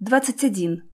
21.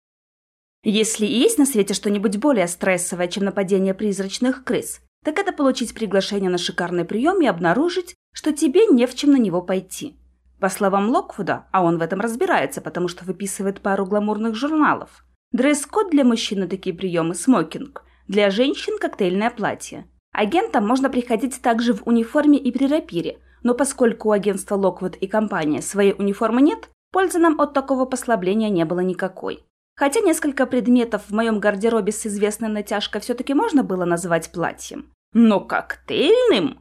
Если и есть на свете что-нибудь более стрессовое, чем нападение призрачных крыс, так это получить приглашение на шикарный прием и обнаружить, что тебе не в чем на него пойти. По словам Локвуда, а он в этом разбирается, потому что выписывает пару гламурных журналов, дресс-код для мужчин на такие приемы – смокинг, для женщин – коктейльное платье. Агентам можно приходить также в униформе и при рапире, но поскольку у агентства Локвуд и компания своей униформы нет, Пользы нам от такого послабления не было никакой. Хотя несколько предметов в моем гардеробе с известной натяжкой все-таки можно было назвать платьем. Но коктейльным?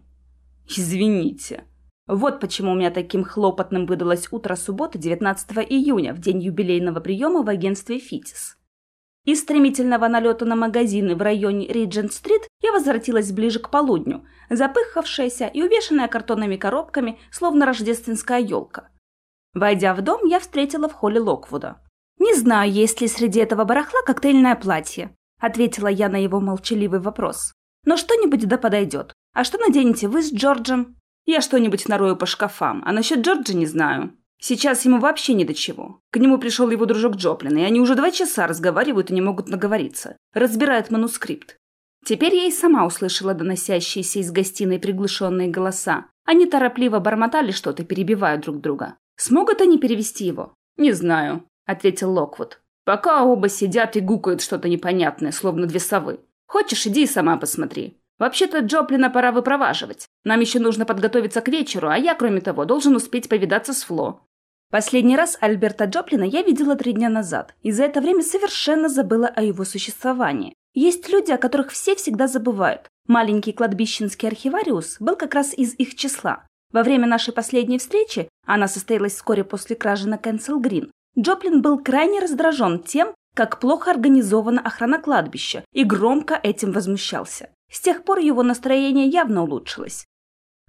Извините. Вот почему у меня таким хлопотным выдалось утро субботы 19 июня, в день юбилейного приема в агентстве «Фитис». Из стремительного налета на магазины в районе Риджент-стрит я возвратилась ближе к полудню, запыхавшаяся и увешанная картонными коробками, словно рождественская елка. Войдя в дом, я встретила в холле Локвуда. «Не знаю, есть ли среди этого барахла коктейльное платье», — ответила я на его молчаливый вопрос. «Но что-нибудь да подойдет. А что наденете вы с Джорджем?» «Я что-нибудь нарою по шкафам, а насчет Джорджа не знаю. Сейчас ему вообще ни до чего. К нему пришел его дружок Джоплин, и они уже два часа разговаривают и не могут наговориться. Разбирают манускрипт. Теперь я и сама услышала доносящиеся из гостиной приглушенные голоса. Они торопливо бормотали что-то, перебивая друг друга. Смогут они перевести его? Не знаю, ответил Локвуд. Пока оба сидят и гукают что-то непонятное, словно две совы. Хочешь, иди и сама посмотри. Вообще-то Джоплина пора выпроваживать. Нам еще нужно подготовиться к вечеру, а я, кроме того, должен успеть повидаться с Фло. Последний раз Альберта Джоплина я видела три дня назад, и за это время совершенно забыла о его существовании. Есть люди, о которых все всегда забывают. Маленький кладбищенский архивариус был как раз из их числа. Во время нашей последней встречи, она состоялась вскоре после кражи на Кэнсел Грин, Джоплин был крайне раздражен тем, как плохо организована охрана кладбища, и громко этим возмущался. С тех пор его настроение явно улучшилось.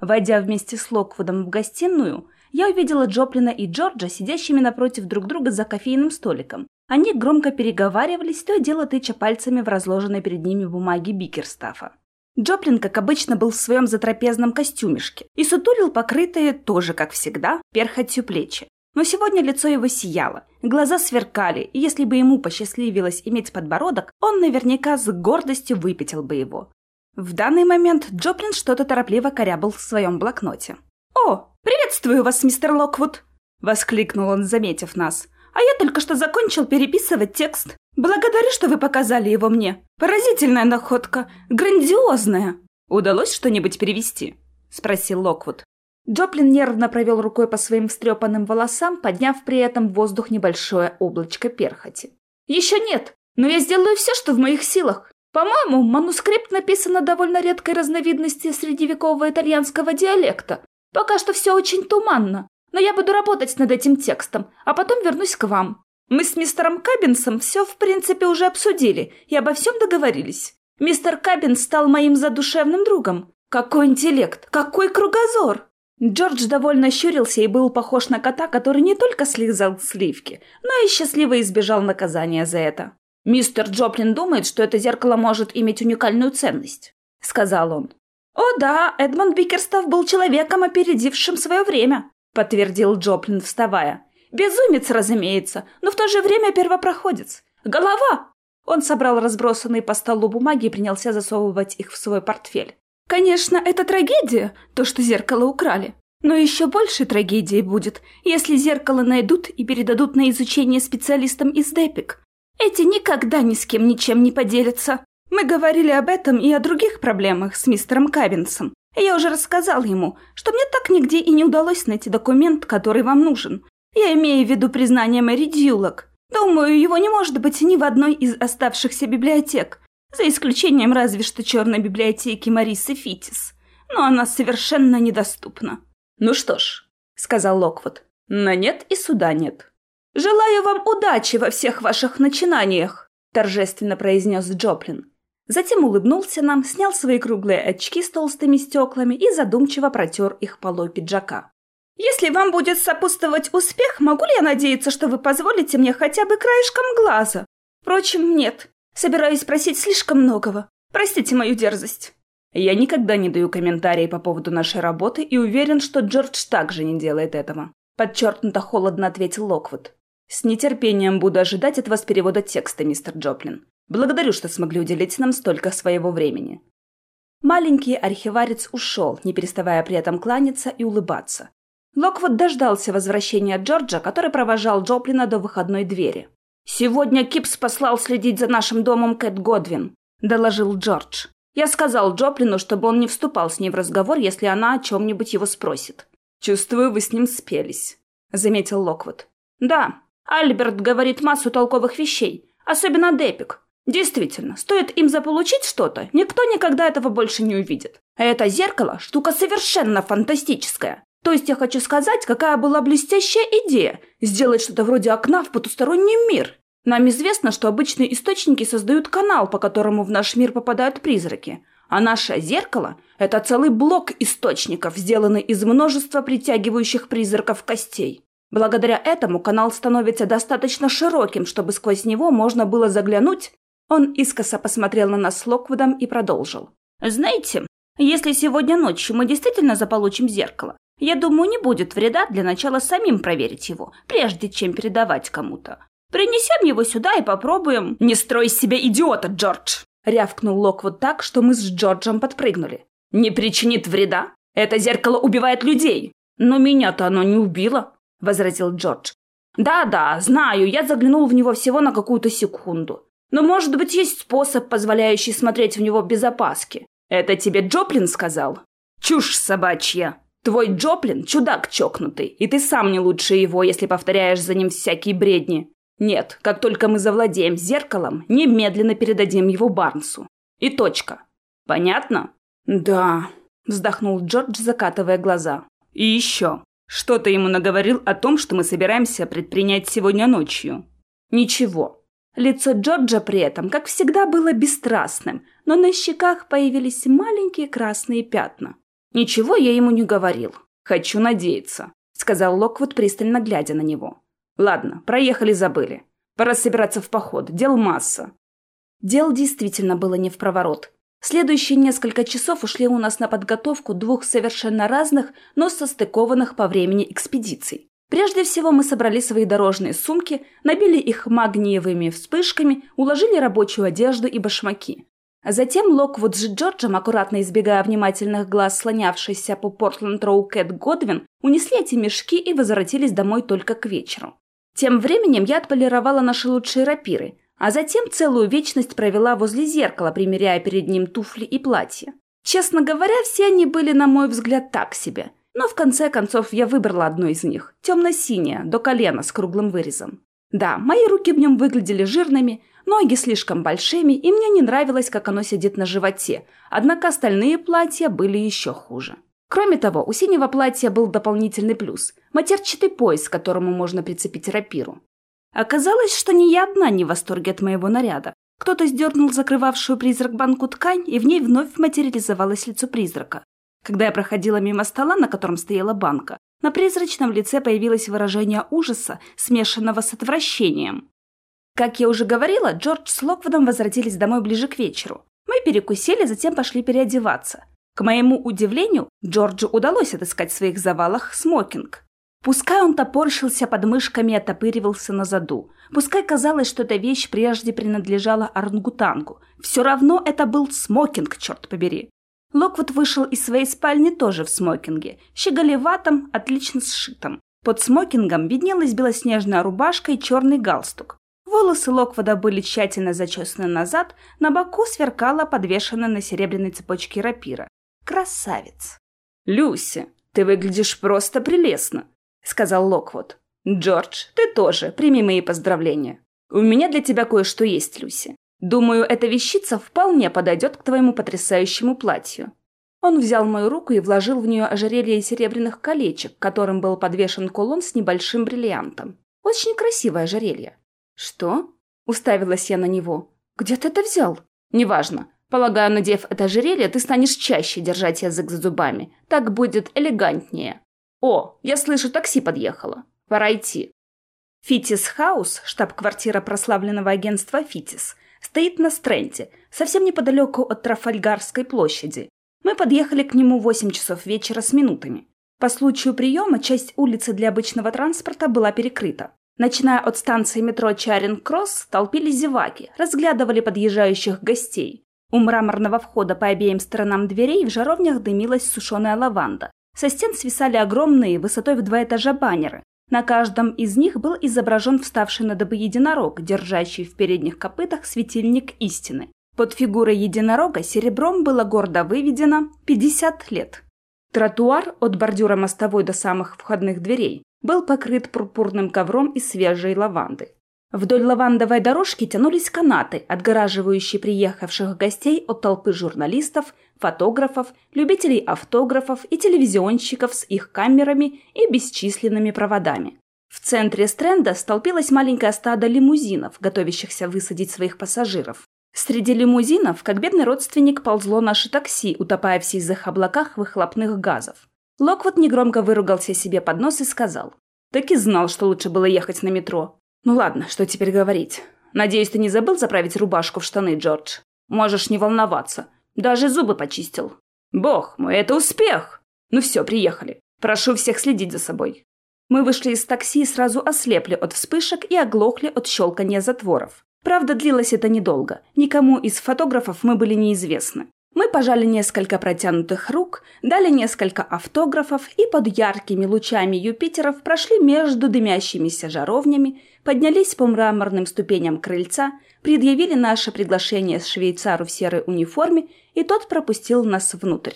Войдя вместе с Локвудом в гостиную, я увидела Джоплина и Джорджа, сидящими напротив друг друга за кофейным столиком. Они громко переговаривались, то и дело тыча пальцами в разложенной перед ними бумаги Бикерстафа. Джоплин, как обычно, был в своем затрапезном костюмишке и сутулил покрытые, тоже как всегда, перхотью плечи. Но сегодня лицо его сияло, глаза сверкали, и если бы ему посчастливилось иметь подбородок, он наверняка с гордостью выпятил бы его. В данный момент Джоплин что-то торопливо корябал в своем блокноте. «О, приветствую вас, мистер Локвуд!» — воскликнул он, заметив нас. «А я только что закончил переписывать текст. Благодарю, что вы показали его мне. Поразительная находка. Грандиозная. Удалось что-нибудь перевести? Спросил Локвуд. Джоплин нервно провел рукой по своим встрепанным волосам, подняв при этом в воздух небольшое облачко перхоти. «Еще нет, но я сделаю все, что в моих силах. По-моему, манускрипт написан на довольно редкой разновидности средневекового итальянского диалекта. Пока что все очень туманно, но я буду работать над этим текстом, а потом вернусь к вам. Мы с мистером Кабинсом все, в принципе, уже обсудили и обо всем договорились. Мистер Кабинс стал моим задушевным другом. Какой интеллект! Какой кругозор! Джордж довольно щурился и был похож на кота, который не только слизал сливки, но и счастливо избежал наказания за это. «Мистер Джоплин думает, что это зеркало может иметь уникальную ценность», — сказал он. «О да, Эдмонд Бикерстав был человеком, опередившим свое время», — подтвердил Джоплин, вставая. Безумец, разумеется, но в то же время первопроходец. Голова! Он собрал разбросанные по столу бумаги и принялся засовывать их в свой портфель. Конечно, это трагедия, то, что зеркало украли. Но еще больше трагедии будет, если зеркало найдут и передадут на изучение специалистам из Депик. Эти никогда ни с кем ничем не поделятся. Мы говорили об этом и о других проблемах с мистером Кавинсом. Я уже рассказал ему, что мне так нигде и не удалось найти документ, который вам нужен. Я имею в виду признание Мэри Дьюлок. Думаю, его не может быть ни в одной из оставшихся библиотек, за исключением разве что черной библиотеки Марисы Фитис. Но она совершенно недоступна. «Ну что ж», — сказал Локвуд, — «на нет и суда нет». «Желаю вам удачи во всех ваших начинаниях», — торжественно произнес Джоплин. Затем улыбнулся нам, снял свои круглые очки с толстыми стеклами и задумчиво протер их полой пиджака. Если вам будет сопутствовать успех, могу ли я надеяться, что вы позволите мне хотя бы краешком глаза? Впрочем, нет. Собираюсь просить слишком многого. Простите мою дерзость. Я никогда не даю комментарии по поводу нашей работы и уверен, что Джордж также не делает этого. Подчеркнуто холодно ответил Локвуд. С нетерпением буду ожидать от вас перевода текста, мистер Джоплин. Благодарю, что смогли уделить нам столько своего времени. Маленький архиварец ушел, не переставая при этом кланяться и улыбаться. Локвуд дождался возвращения Джорджа, который провожал Джоплина до выходной двери. «Сегодня Кипс послал следить за нашим домом Кэт Годвин», – доложил Джордж. «Я сказал Джоплину, чтобы он не вступал с ней в разговор, если она о чем-нибудь его спросит». «Чувствую, вы с ним спелись», – заметил Локвуд. «Да, Альберт говорит массу толковых вещей, особенно Депик. Действительно, стоит им заполучить что-то, никто никогда этого больше не увидит. А это зеркало – штука совершенно фантастическая. То есть я хочу сказать, какая была блестящая идея – сделать что-то вроде окна в потусторонний мир. Нам известно, что обычные источники создают канал, по которому в наш мир попадают призраки. А наше зеркало – это целый блок источников, сделанный из множества притягивающих призраков костей. Благодаря этому канал становится достаточно широким, чтобы сквозь него можно было заглянуть. Он искоса посмотрел на нас с Локвудом и продолжил. «Знаете, если сегодня ночью мы действительно заполучим зеркало, я думаю, не будет вреда для начала самим проверить его, прежде чем передавать кому-то. Принесем его сюда и попробуем...» «Не строй из себя идиота, Джордж!» — рявкнул Локвуд так, что мы с Джорджем подпрыгнули. «Не причинит вреда? Это зеркало убивает людей!» «Но меня-то оно не убило!» возразил Джордж. «Да-да, знаю, я заглянул в него всего на какую-то секунду. Но, может быть, есть способ, позволяющий смотреть в него без опаски. Это тебе Джоплин сказал?» «Чушь собачья. Твой Джоплин – чудак чокнутый, и ты сам не лучше его, если повторяешь за ним всякие бредни. Нет, как только мы завладеем зеркалом, немедленно передадим его Барнсу. И точка. Понятно?» «Да», – вздохнул Джордж, закатывая глаза. «И еще. Что ты ему наговорил о том, что мы собираемся предпринять сегодня ночью? Ничего. Лицо Джорджа при этом, как всегда, было бесстрастным, но на щеках появились маленькие красные пятна. Ничего я ему не говорил. Хочу надеяться, сказал Локвуд, пристально глядя на него. Ладно, проехали, забыли. Пора собираться в поход, дел масса. Дел действительно было не в проворот. Следующие несколько часов ушли у нас на подготовку двух совершенно разных, но состыкованных по времени экспедиций. Прежде всего мы собрали свои дорожные сумки, набили их магниевыми вспышками, уложили рабочую одежду и башмаки. Затем Локвуд с Джорджем, аккуратно избегая внимательных глаз слонявшейся по Портленд-Роу Кэт Годвин, унесли эти мешки и возвратились домой только к вечеру. Тем временем я отполировала наши лучшие рапиры, а затем целую вечность провела возле зеркала, примеряя перед ним туфли и платье. Честно говоря, все они были, на мой взгляд, так себе. Но в конце концов я выбрала одно из них, темно-синее, до колена с круглым вырезом. Да, мои руки в нем выглядели жирными, ноги слишком большими, и мне не нравилось, как оно сидит на животе, однако остальные платья были еще хуже. Кроме того, у синего платья был дополнительный плюс – матерчатый пояс, к которому можно прицепить рапиру. Оказалось, что не я одна не в восторге от моего наряда. Кто-то сдернул закрывавшую призрак банку ткань, и в ней вновь материализовалось лицо призрака. Когда я проходила мимо стола, на котором стояла банка, на призрачном лице появилось выражение ужаса, смешанного с отвращением. Как я уже говорила, Джордж с Локвудом возвратились домой ближе к вечеру. Мы перекусили, затем пошли переодеваться. К моему удивлению, Джорджу удалось отыскать в своих завалах смокинг. Пускай он топорщился под мышками и отопыривался на заду. Пускай казалось, что эта вещь прежде принадлежала орангутангу. Все равно это был смокинг, черт побери. Локвуд вышел из своей спальни тоже в смокинге, щеголеватом, отлично сшитом. Под смокингом виднелась белоснежная рубашка и черный галстук. Волосы Локвуда были тщательно зачесаны назад, на боку сверкала подвешенная на серебряной цепочке рапира. Красавец! «Люси, ты выглядишь просто прелестно!» — сказал Локвуд. «Джордж, ты тоже, прими мои поздравления. У меня для тебя кое-что есть, Люси. Думаю, эта вещица вполне подойдет к твоему потрясающему платью». Он взял мою руку и вложил в нее ожерелье серебряных колечек, которым был подвешен кулон с небольшим бриллиантом. Очень красивое ожерелье. «Что?» — уставилась я на него. «Где ты это взял?» «Неважно. Полагаю, надев это ожерелье, ты станешь чаще держать язык за зубами. Так будет элегантнее». «О, я слышу, такси подъехало. Пора идти». Фитис Хаус, штаб-квартира прославленного агентства Фитис, стоит на Стренте, совсем неподалеку от Трафальгарской площади. Мы подъехали к нему в 8 часов вечера с минутами. По случаю приема часть улицы для обычного транспорта была перекрыта. Начиная от станции метро Чаринг-Кросс, толпились зеваки, разглядывали подъезжающих гостей. У мраморного входа по обеим сторонам дверей в жаровнях дымилась сушеная лаванда. Со стен свисали огромные, высотой в два этажа баннеры. На каждом из них был изображен вставший на дыбы единорог, держащий в передних копытах светильник истины. Под фигурой единорога серебром было гордо выведено 50 лет. Тротуар от бордюра мостовой до самых входных дверей был покрыт пурпурным ковром из свежей лаванды. Вдоль лавандовой дорожки тянулись канаты, отгораживающие приехавших гостей от толпы журналистов, фотографов, любителей автографов и телевизионщиков с их камерами и бесчисленными проводами. В центре стренда столпилось маленькое стадо лимузинов, готовящихся высадить своих пассажиров. Среди лимузинов, как бедный родственник, ползло наше такси, утопая в сизых облаках выхлопных газов. Локвуд негромко выругался себе под нос и сказал. «Так и знал, что лучше было ехать на метро. Ну ладно, что теперь говорить. Надеюсь, ты не забыл заправить рубашку в штаны, Джордж? Можешь не волноваться. Даже зубы почистил. Бог мой, это успех! Ну все, приехали. Прошу всех следить за собой». Мы вышли из такси и сразу ослепли от вспышек и оглохли от щелкания затворов. Правда, длилось это недолго. Никому из фотографов мы были неизвестны. Мы пожали несколько протянутых рук, дали несколько автографов и под яркими лучами Юпитеров прошли между дымящимися жаровнями, поднялись по мраморным ступеням крыльца, предъявили наше приглашение швейцару в серой униформе, и тот пропустил нас внутрь.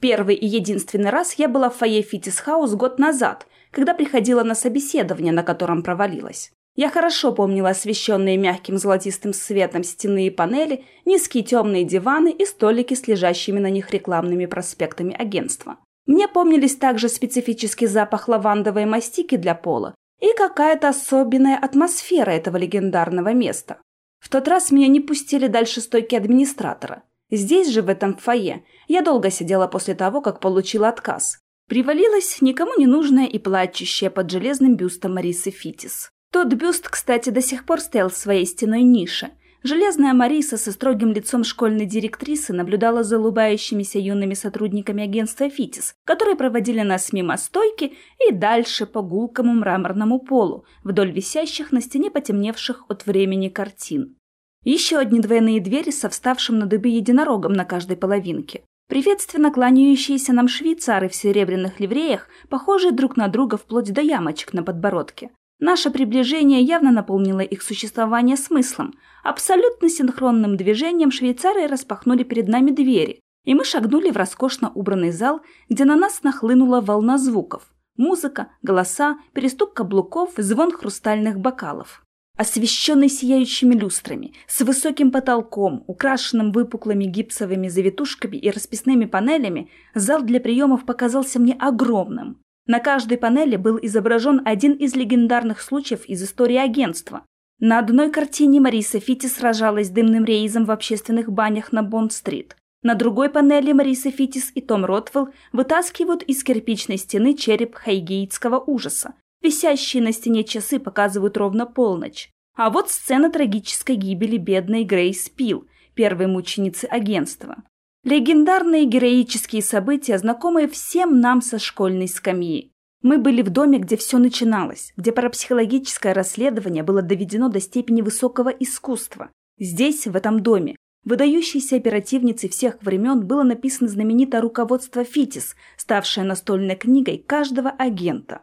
Первый и единственный раз я была в фойе Фитисхаус год назад, когда приходила на собеседование, на котором провалилась. Я хорошо помнила освещенные мягким золотистым светом стены и панели, низкие темные диваны и столики с лежащими на них рекламными проспектами агентства. Мне помнились также специфический запах лавандовой мастики для пола и какая-то особенная атмосфера этого легендарного места. В тот раз меня не пустили дальше стойки администратора. Здесь же, в этом фойе, я долго сидела после того, как получила отказ. Привалилась никому не нужная и плачущая под железным бюстом Марисы Фитис. Тот бюст, кстати, до сих пор стоял в своей стеной нише. Железная Мариса со строгим лицом школьной директрисы наблюдала за улыбающимися юными сотрудниками агентства «Фитис», которые проводили нас мимо стойки и дальше по гулкому мраморному полу, вдоль висящих на стене потемневших от времени картин. Еще одни двойные двери со вставшим на дыбы единорогом на каждой половинке. Приветственно кланяющиеся нам швейцары в серебряных ливреях, похожие друг на друга вплоть до ямочек на подбородке. Наше приближение явно наполнило их существование смыслом. Абсолютно синхронным движением швейцары распахнули перед нами двери, и мы шагнули в роскошно убранный зал, где на нас нахлынула волна звуков. Музыка, голоса, перестук каблуков, звон хрустальных бокалов. Освещенный сияющими люстрами, с высоким потолком, украшенным выпуклыми гипсовыми завитушками и расписными панелями, зал для приемов показался мне огромным. На каждой панели был изображен один из легендарных случаев из истории агентства. На одной картине Мариса Фити сражалась с дымным рейзом в общественных банях на Бонд-стрит. На другой панели Мариса Фитис и Том Ротвелл вытаскивают из кирпичной стены череп хайгейтского ужаса. Висящие на стене часы показывают ровно полночь. А вот сцена трагической гибели бедной Грейс Пил, первой мученицы агентства. Легендарные героические события, знакомые всем нам со школьной скамьи. Мы были в доме, где все начиналось, где парапсихологическое расследование было доведено до степени высокого искусства. Здесь, в этом доме, выдающейся оперативницей всех времен было написано знаменитое руководство ФИТИС, ставшее настольной книгой каждого агента.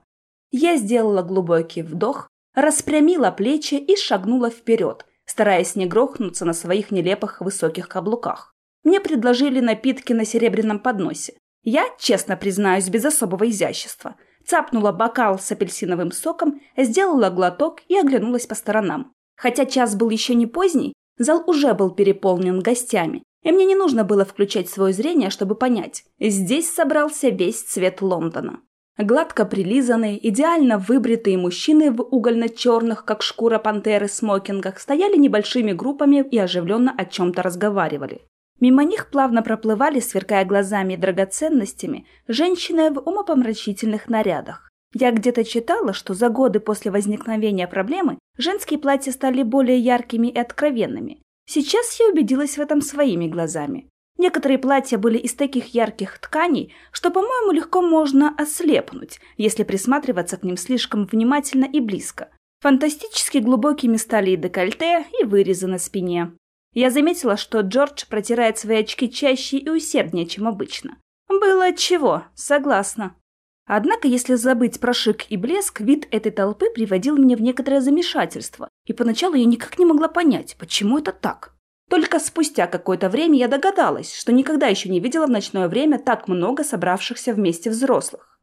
Я сделала глубокий вдох, распрямила плечи и шагнула вперед, стараясь не грохнуться на своих нелепых высоких каблуках. Мне предложили напитки на серебряном подносе. Я, честно признаюсь, без особого изящества, цапнула бокал с апельсиновым соком, сделала глоток и оглянулась по сторонам. Хотя час был еще не поздний, зал уже был переполнен гостями, и мне не нужно было включать свое зрение, чтобы понять, здесь собрался весь цвет Лондона. Гладко прилизанные, идеально выбритые мужчины в угольно-черных, как шкура пантеры, смокингах стояли небольшими группами и оживленно о чем-то разговаривали. Мимо них плавно проплывали, сверкая глазами и драгоценностями, женщины в умопомрачительных нарядах. Я где-то читала, что за годы после возникновения проблемы женские платья стали более яркими и откровенными. Сейчас я убедилась в этом своими глазами. Некоторые платья были из таких ярких тканей, что, по-моему, легко можно ослепнуть, если присматриваться к ним слишком внимательно и близко. Фантастически глубокими стали и декольте, и вырезы на спине. Я заметила, что Джордж протирает свои очки чаще и усерднее, чем обычно. Было отчего, согласна. Однако, если забыть про шик и блеск, вид этой толпы приводил меня в некоторое замешательство, и поначалу я никак не могла понять, почему это так. Только спустя какое-то время я догадалась, что никогда еще не видела в ночное время так много собравшихся вместе взрослых.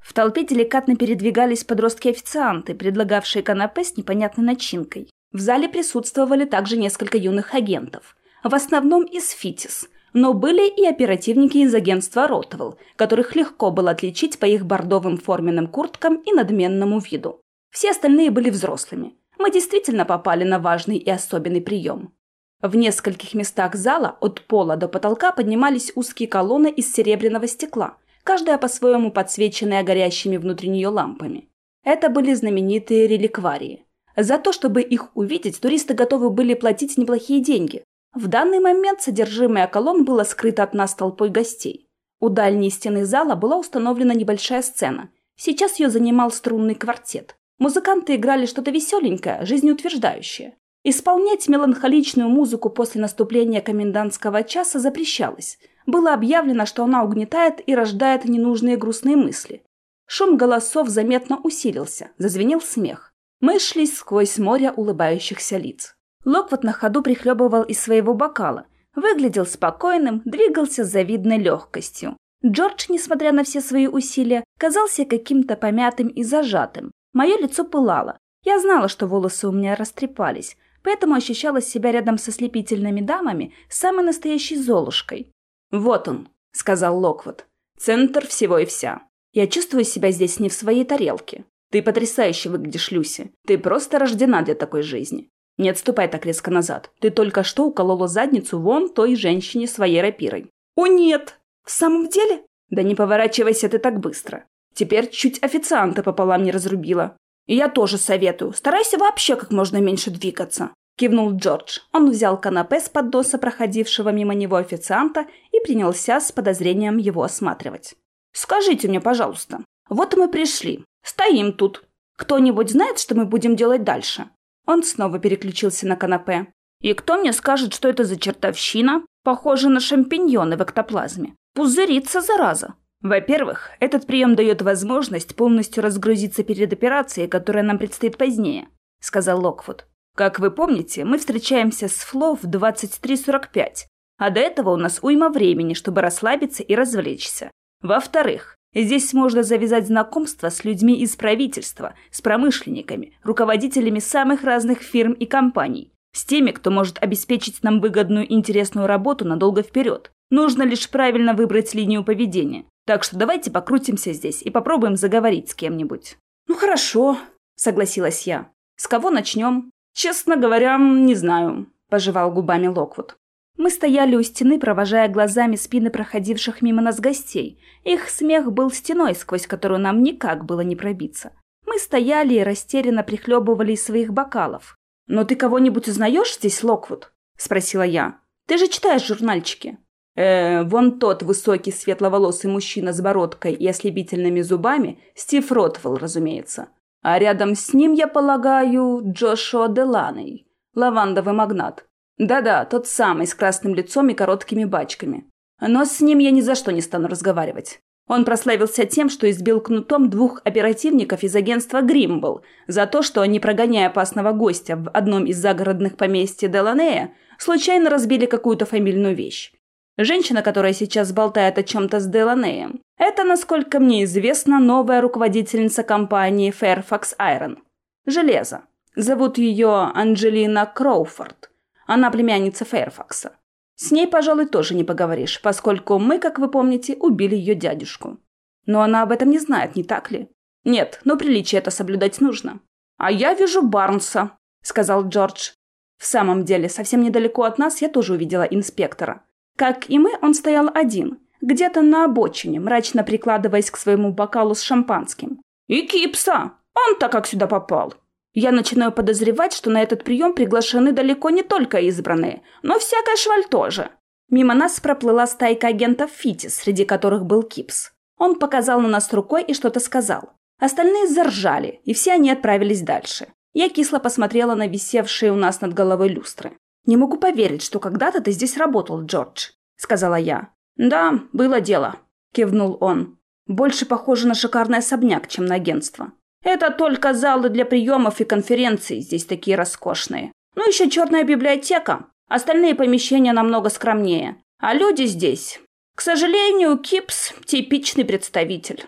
В толпе деликатно передвигались подростки-официанты, предлагавшие канапе с непонятной начинкой. В зале присутствовали также несколько юных агентов, в основном из ФИТИС – но были и оперативники из агентства Ротвелл, которых легко было отличить по их бордовым форменным курткам и надменному виду. Все остальные были взрослыми. Мы действительно попали на важный и особенный прием. В нескольких местах зала от пола до потолка поднимались узкие колонны из серебряного стекла, каждая по-своему подсвеченная горящими внутри нее лампами. Это были знаменитые реликварии. За то, чтобы их увидеть, туристы готовы были платить неплохие деньги, в данный момент содержимое колонн было скрыто от нас толпой гостей. У дальней стены зала была установлена небольшая сцена. Сейчас ее занимал струнный квартет. Музыканты играли что-то веселенькое, жизнеутверждающее. Исполнять меланхоличную музыку после наступления комендантского часа запрещалось. Было объявлено, что она угнетает и рождает ненужные грустные мысли. Шум голосов заметно усилился, зазвенел смех. Мы шли сквозь море улыбающихся лиц. Локвуд на ходу прихлебывал из своего бокала. Выглядел спокойным, двигался с завидной легкостью. Джордж, несмотря на все свои усилия, казался каким-то помятым и зажатым. Мое лицо пылало. Я знала, что волосы у меня растрепались, поэтому ощущала себя рядом со слепительными дамами самой настоящей золушкой. «Вот он», — сказал Локвуд. «Центр всего и вся. Я чувствую себя здесь не в своей тарелке. Ты потрясающе выглядишь, Люси. Ты просто рождена для такой жизни. Не отступай так резко назад. Ты только что уколола задницу вон той женщине своей рапирой. О нет! В самом деле? Да не поворачивайся ты так быстро. Теперь чуть официанта пополам не разрубила. И я тоже советую. Старайся вообще как можно меньше двигаться. Кивнул Джордж. Он взял канапе с подноса проходившего мимо него официанта и принялся с подозрением его осматривать. «Скажите мне, пожалуйста, вот мы пришли. Стоим тут. Кто-нибудь знает, что мы будем делать дальше?» Он снова переключился на канапе. «И кто мне скажет, что это за чертовщина? Похоже на шампиньоны в эктоплазме. Пузырится, зараза!» Во-первых, этот прием дает возможность полностью разгрузиться перед операцией, которая нам предстоит позднее, сказал Локвуд. Как вы помните, мы встречаемся с Фло в 23.45, а до этого у нас уйма времени, чтобы расслабиться и развлечься. Во-вторых, Здесь можно завязать знакомства с людьми из правительства, с промышленниками, руководителями самых разных фирм и компаний, с теми, кто может обеспечить нам выгодную интересную работу надолго вперед. Нужно лишь правильно выбрать линию поведения. Так что давайте покрутимся здесь и попробуем заговорить с кем-нибудь. Ну хорошо, согласилась я. С кого начнем? Честно говоря, не знаю, пожевал губами Локвуд. Мы стояли у стены, провожая глазами спины проходивших мимо нас гостей. Их смех был стеной, сквозь которую нам никак было не пробиться. Мы стояли и растерянно прихлебывали из своих бокалов. «Но ты кого-нибудь узнаешь здесь, Локвуд?» – спросила я. «Ты же читаешь журнальчики». «Э, вон тот высокий светловолосый мужчина с бородкой и ослепительными зубами – Стив Ротвелл, разумеется. А рядом с ним, я полагаю, Джошуа Деланей, лавандовый магнат. Да-да, тот самый, с красным лицом и короткими бачками. Но с ним я ни за что не стану разговаривать. Он прославился тем, что избил кнутом двух оперативников из агентства «Гримбл» за то, что они, прогоняя опасного гостя в одном из загородных поместьй Деланея, случайно разбили какую-то фамильную вещь. Женщина, которая сейчас болтает о чем-то с Деланеем, это, насколько мне известно, новая руководительница компании Fairfax Iron. Железо. Зовут ее Анджелина Кроуфорд. Она племянница Фэрфакса. С ней, пожалуй, тоже не поговоришь, поскольку мы, как вы помните, убили ее дядюшку. Но она об этом не знает, не так ли? Нет, но приличие это соблюдать нужно. А я вижу Барнса, сказал Джордж. В самом деле, совсем недалеко от нас я тоже увидела инспектора. Как и мы, он стоял один, где-то на обочине, мрачно прикладываясь к своему бокалу с шампанским. «И Кипса! Он-то как сюда попал!» Я начинаю подозревать, что на этот прием приглашены далеко не только избранные, но всякая шваль тоже. Мимо нас проплыла стайка агентов Фитис, среди которых был Кипс. Он показал на нас рукой и что-то сказал. Остальные заржали, и все они отправились дальше. Я кисло посмотрела на висевшие у нас над головой люстры. «Не могу поверить, что когда-то ты здесь работал, Джордж», — сказала я. «Да, было дело», — кивнул он. «Больше похоже на шикарный особняк, чем на агентство. Это только залы для приемов и конференций, здесь такие роскошные. Ну, еще черная библиотека. Остальные помещения намного скромнее. А люди здесь... К сожалению, Кипс – типичный представитель».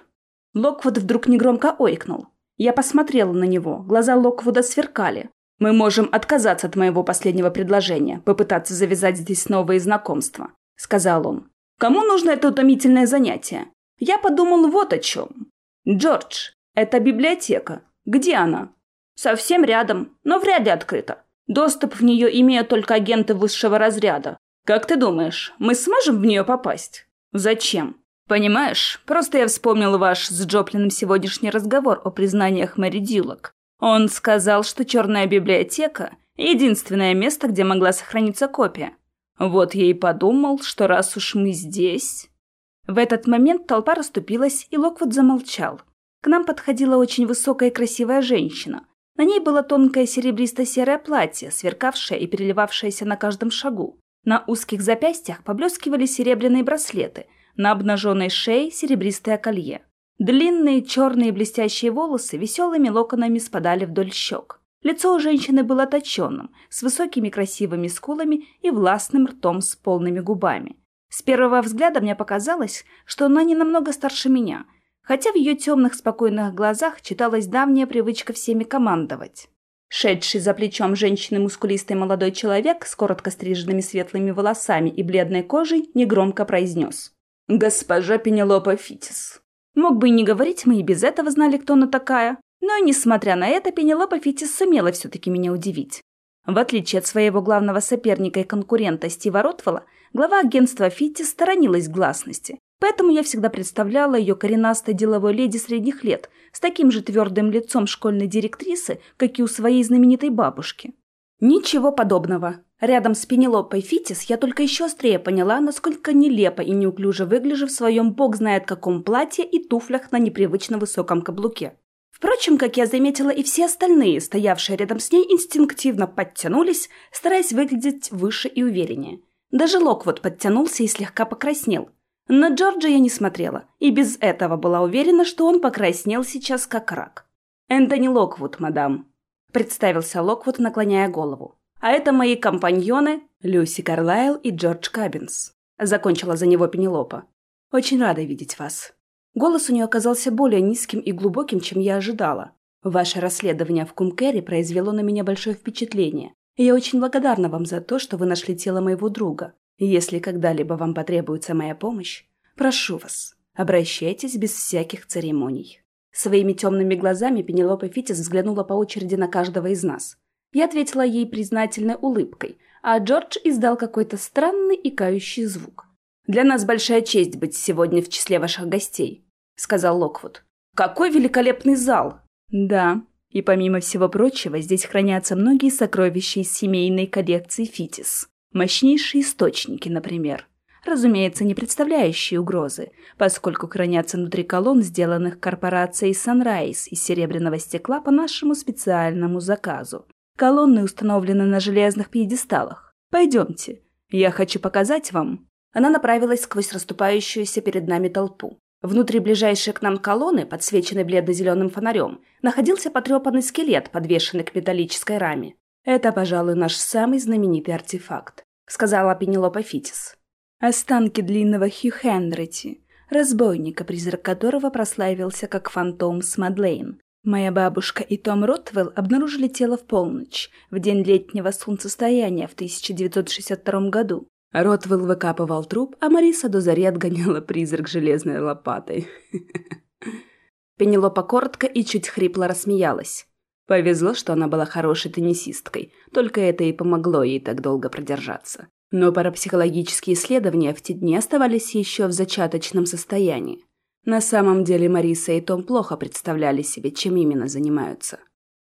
Локвуд вдруг негромко ойкнул. Я посмотрела на него, глаза Локвуда сверкали. «Мы можем отказаться от моего последнего предложения, попытаться завязать здесь новые знакомства», – сказал он. «Кому нужно это утомительное занятие? Я подумал вот о чем. Джордж, это библиотека. Где она?» «Совсем рядом, но вряд ли открыта. Доступ в нее имеют только агенты высшего разряда. Как ты думаешь, мы сможем в нее попасть? Зачем? Понимаешь, просто я вспомнил ваш с Джоплином сегодняшний разговор о признаниях Мэри Дюлок. Он сказал, что черная библиотека — единственное место, где могла сохраниться копия. Вот я и подумал, что раз уж мы здесь... В этот момент толпа расступилась, и Локвуд замолчал. К нам подходила очень высокая и красивая женщина. На ней было тонкое серебристо-серое платье, сверкавшее и переливавшееся на каждом шагу. На узких запястьях поблескивали серебряные браслеты, на обнаженной шее серебристое колье. Длинные черные блестящие волосы веселыми локонами спадали вдоль щек. Лицо у женщины было точенным, с высокими красивыми скулами и властным ртом с полными губами. С первого взгляда мне показалось, что она не намного старше меня, хотя в ее темных спокойных глазах читалась давняя привычка всеми командовать. Шедший за плечом женщины мускулистый молодой человек с коротко стриженными светлыми волосами и бледной кожей негромко произнес. «Госпожа Пенелопа Фитис». Мог бы и не говорить, мы и без этого знали, кто она такая. Но, несмотря на это, Пенелопа Фитис сумела все-таки меня удивить. В отличие от своего главного соперника и конкурента Стива Ротвелла, глава агентства Фитис сторонилась гласности Поэтому я всегда представляла ее коренастой деловой леди средних лет, с таким же твердым лицом школьной директрисы, как и у своей знаменитой бабушки. Ничего подобного. Рядом с Пенелопой Фитис я только еще острее поняла, насколько нелепо и неуклюже выгляжу в своем бог знает каком платье и туфлях на непривычно высоком каблуке. Впрочем, как я заметила, и все остальные, стоявшие рядом с ней, инстинктивно подтянулись, стараясь выглядеть выше и увереннее. Даже Локвуд подтянулся и слегка покраснел – на Джорджа я не смотрела, и без этого была уверена, что он покраснел сейчас как рак. «Энтони Локвуд, мадам», — представился Локвуд, наклоняя голову. «А это мои компаньоны Люси Карлайл и Джордж Кабинс», — закончила за него Пенелопа. «Очень рада видеть вас». Голос у нее оказался более низким и глубоким, чем я ожидала. Ваше расследование в Кумкере произвело на меня большое впечатление, я очень благодарна вам за то, что вы нашли тело моего друга. Если когда-либо вам потребуется моя помощь, прошу вас, обращайтесь без всяких церемоний». Своими темными глазами Пенелопа Фитис взглянула по очереди на каждого из нас. Я ответила ей признательной улыбкой, а Джордж издал какой-то странный и кающий звук. «Для нас большая честь быть сегодня в числе ваших гостей», — сказал Локвуд. «Какой великолепный зал!» «Да, и помимо всего прочего, здесь хранятся многие сокровища из семейной коллекции Фитис. Мощнейшие источники, например. Разумеется, не представляющие угрозы, поскольку хранятся внутри колонн, сделанных корпорацией Sunrise из серебряного стекла по нашему специальному заказу. Колонны установлены на железных пьедесталах. Пойдемте, я хочу показать вам. Она направилась сквозь расступающуюся перед нами толпу. Внутри ближайшей к нам колонны, подсвеченной бледно-зеленым фонарем, находился потрепанный скелет, подвешенный к металлической раме. «Это, пожалуй, наш самый знаменитый артефакт», — сказала Пенелопа Фитис. «Останки длинного Хью Хендрити, разбойника, призрак которого прославился как фантом с Мадлейн. Моя бабушка и Том Ротвелл обнаружили тело в полночь, в день летнего солнцестояния в 1962 году. Ротвелл выкапывал труп, а Мариса до зари отгоняла призрак железной лопатой. Пенелопа коротко и чуть хрипло рассмеялась. Повезло, что она была хорошей теннисисткой, только это и помогло ей так долго продержаться. Но парапсихологические исследования в те дни оставались еще в зачаточном состоянии. На самом деле Мариса и Том плохо представляли себе, чем именно занимаются.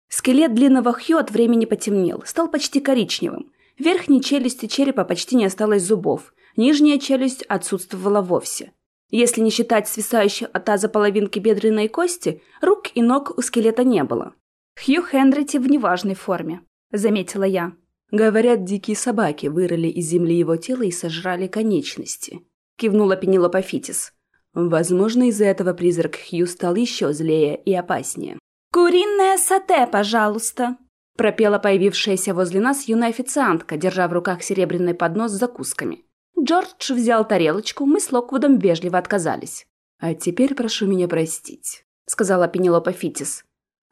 Скелет длинного Хью от времени потемнел, стал почти коричневым. В верхней челюсти черепа почти не осталось зубов, нижняя челюсть отсутствовала вовсе. Если не считать свисающих от таза половинки бедренной кости, рук и ног у скелета не было. Хью Хендрити в неважной форме, заметила я. Говорят, дикие собаки вырыли из земли его тело и сожрали конечности. Кивнула Пенелопа Фитис. Возможно, из-за этого призрак Хью стал еще злее и опаснее. «Куриное сате, пожалуйста!» пропела появившаяся возле нас юная официантка, держа в руках серебряный поднос с закусками. Джордж взял тарелочку, мы с Локвудом вежливо отказались. «А теперь прошу меня простить», — сказала Пенелопа Фитис.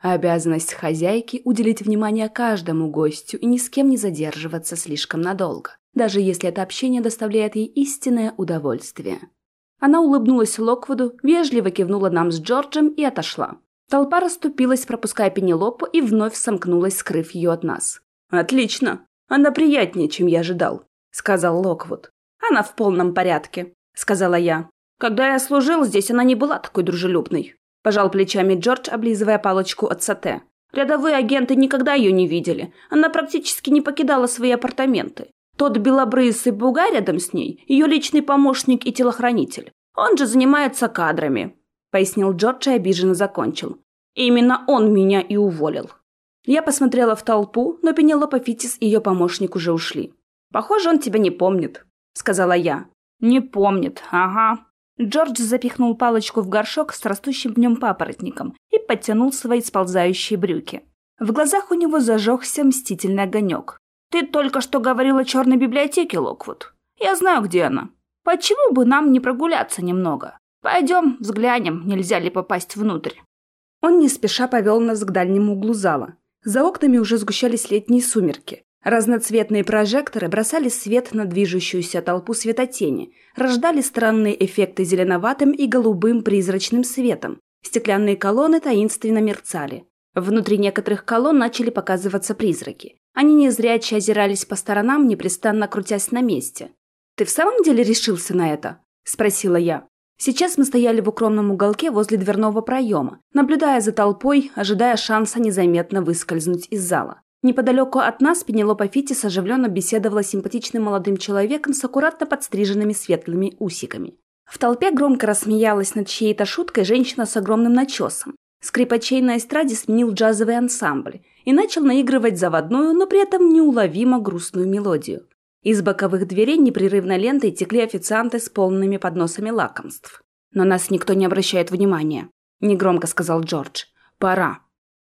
«Обязанность хозяйки — уделить внимание каждому гостю и ни с кем не задерживаться слишком надолго, даже если это общение доставляет ей истинное удовольствие». Она улыбнулась Локвуду, вежливо кивнула нам с Джорджем и отошла. Толпа расступилась, пропуская Пенелопу, и вновь сомкнулась, скрыв ее от нас. «Отлично! Она приятнее, чем я ожидал», — сказал Локвуд. «Она в полном порядке», — сказала я. «Когда я служил здесь, она не была такой дружелюбной», — пожал плечами Джордж, облизывая палочку от сате. «Рядовые агенты никогда ее не видели. Она практически не покидала свои апартаменты. Тот белобрысый бугай рядом с ней – ее личный помощник и телохранитель. Он же занимается кадрами», – пояснил Джордж и обиженно закончил. «Именно он меня и уволил». Я посмотрела в толпу, но Пенелопа Фитис и ее помощник уже ушли. «Похоже, он тебя не помнит», — сказала я. «Не помнит, ага». Джордж запихнул палочку в горшок с растущим в нем папоротником и подтянул свои сползающие брюки. В глазах у него зажегся мстительный огонек. «Ты только что говорил о черной библиотеке, Локвуд. Я знаю, где она. Почему бы нам не прогуляться немного? Пойдем, взглянем, нельзя ли попасть внутрь». Он не спеша повел нас к дальнему углу зала. За окнами уже сгущались летние сумерки. Разноцветные прожекторы бросали свет на движущуюся толпу светотени, рождали странные эффекты зеленоватым и голубым призрачным светом. Стеклянные колонны таинственно мерцали. Внутри некоторых колонн начали показываться призраки. Они незряче озирались по сторонам, непрестанно крутясь на месте. «Ты в самом деле решился на это?» – спросила я. Сейчас мы стояли в укромном уголке возле дверного проема, наблюдая за толпой, ожидая шанса незаметно выскользнуть из зала. Неподалеку от нас Пенелопа Фитис оживленно беседовала с симпатичным молодым человеком с аккуратно подстриженными светлыми усиками. В толпе громко рассмеялась над чьей-то шуткой женщина с огромным начесом. Скрипачей на эстраде сменил джазовый ансамбль и начал наигрывать заводную, но при этом неуловимо грустную мелодию. Из боковых дверей непрерывно лентой текли официанты с полными подносами лакомств. «Но нас никто не обращает внимания», – негромко сказал Джордж. «Пора».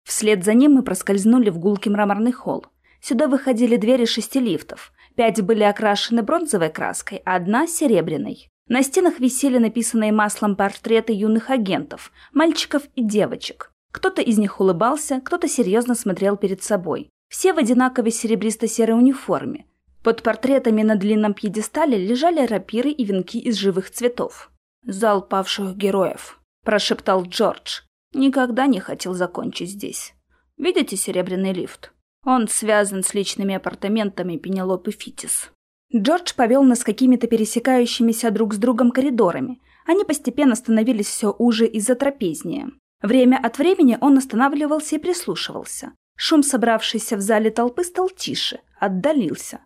Вслед за ним мы проскользнули в гулкий мраморный холл. Сюда выходили двери шести лифтов. Пять были окрашены бронзовой краской, а одна – серебряной. На стенах висели написанные маслом портреты юных агентов, мальчиков и девочек. Кто-то из них улыбался, кто-то серьезно смотрел перед собой. Все в одинаковой серебристо-серой униформе. Под портретами на длинном пьедестале лежали рапиры и венки из живых цветов. «Зал павших героев», – прошептал Джордж. Никогда не хотел закончить здесь. Видите серебряный лифт? Он связан с личными апартаментами Пенелопы Фитис. Джордж повел нас какими-то пересекающимися друг с другом коридорами. Они постепенно становились все уже из-за трапезния. Время от времени он останавливался и прислушивался. Шум, собравшийся в зале толпы, стал тише, отдалился.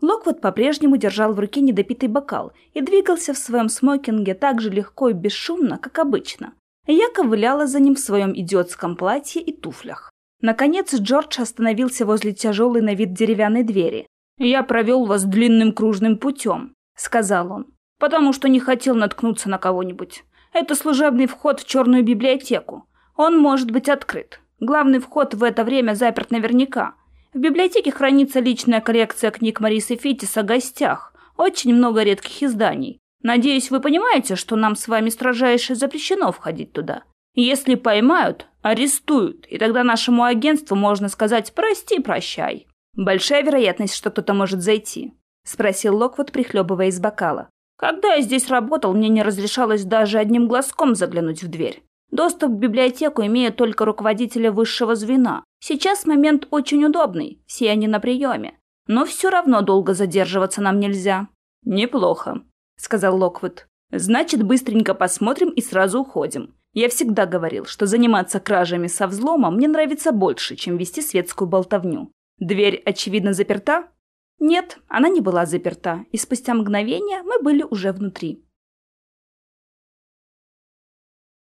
Локвуд по-прежнему держал в руке недопитый бокал и двигался в своем смокинге так же легко и бесшумно, как обычно. Я ковыляла за ним в своем идиотском платье и туфлях. Наконец Джордж остановился возле тяжелой на вид деревянной двери. «Я провел вас длинным кружным путем», — сказал он, «потому что не хотел наткнуться на кого-нибудь. Это служебный вход в черную библиотеку. Он может быть открыт. Главный вход в это время заперт наверняка. В библиотеке хранится личная коллекция книг Марисы Фитис о гостях. Очень много редких изданий. Надеюсь, вы понимаете, что нам с вами строжайше запрещено входить туда. Если поймают, арестуют, и тогда нашему агентству можно сказать «прости, прощай». Большая вероятность, что кто-то может зайти, спросил Локвуд, прихлебывая из бокала. Когда я здесь работал, мне не разрешалось даже одним глазком заглянуть в дверь. Доступ к библиотеку имеют только руководители высшего звена. Сейчас момент очень удобный, все они на приеме. Но все равно долго задерживаться нам нельзя. Неплохо. — сказал Локвуд. «Значит, быстренько посмотрим и сразу уходим. Я всегда говорил, что заниматься кражами со взломом мне нравится больше, чем вести светскую болтовню. Дверь, очевидно, заперта?» Нет, она не была заперта, и спустя мгновение мы были уже внутри.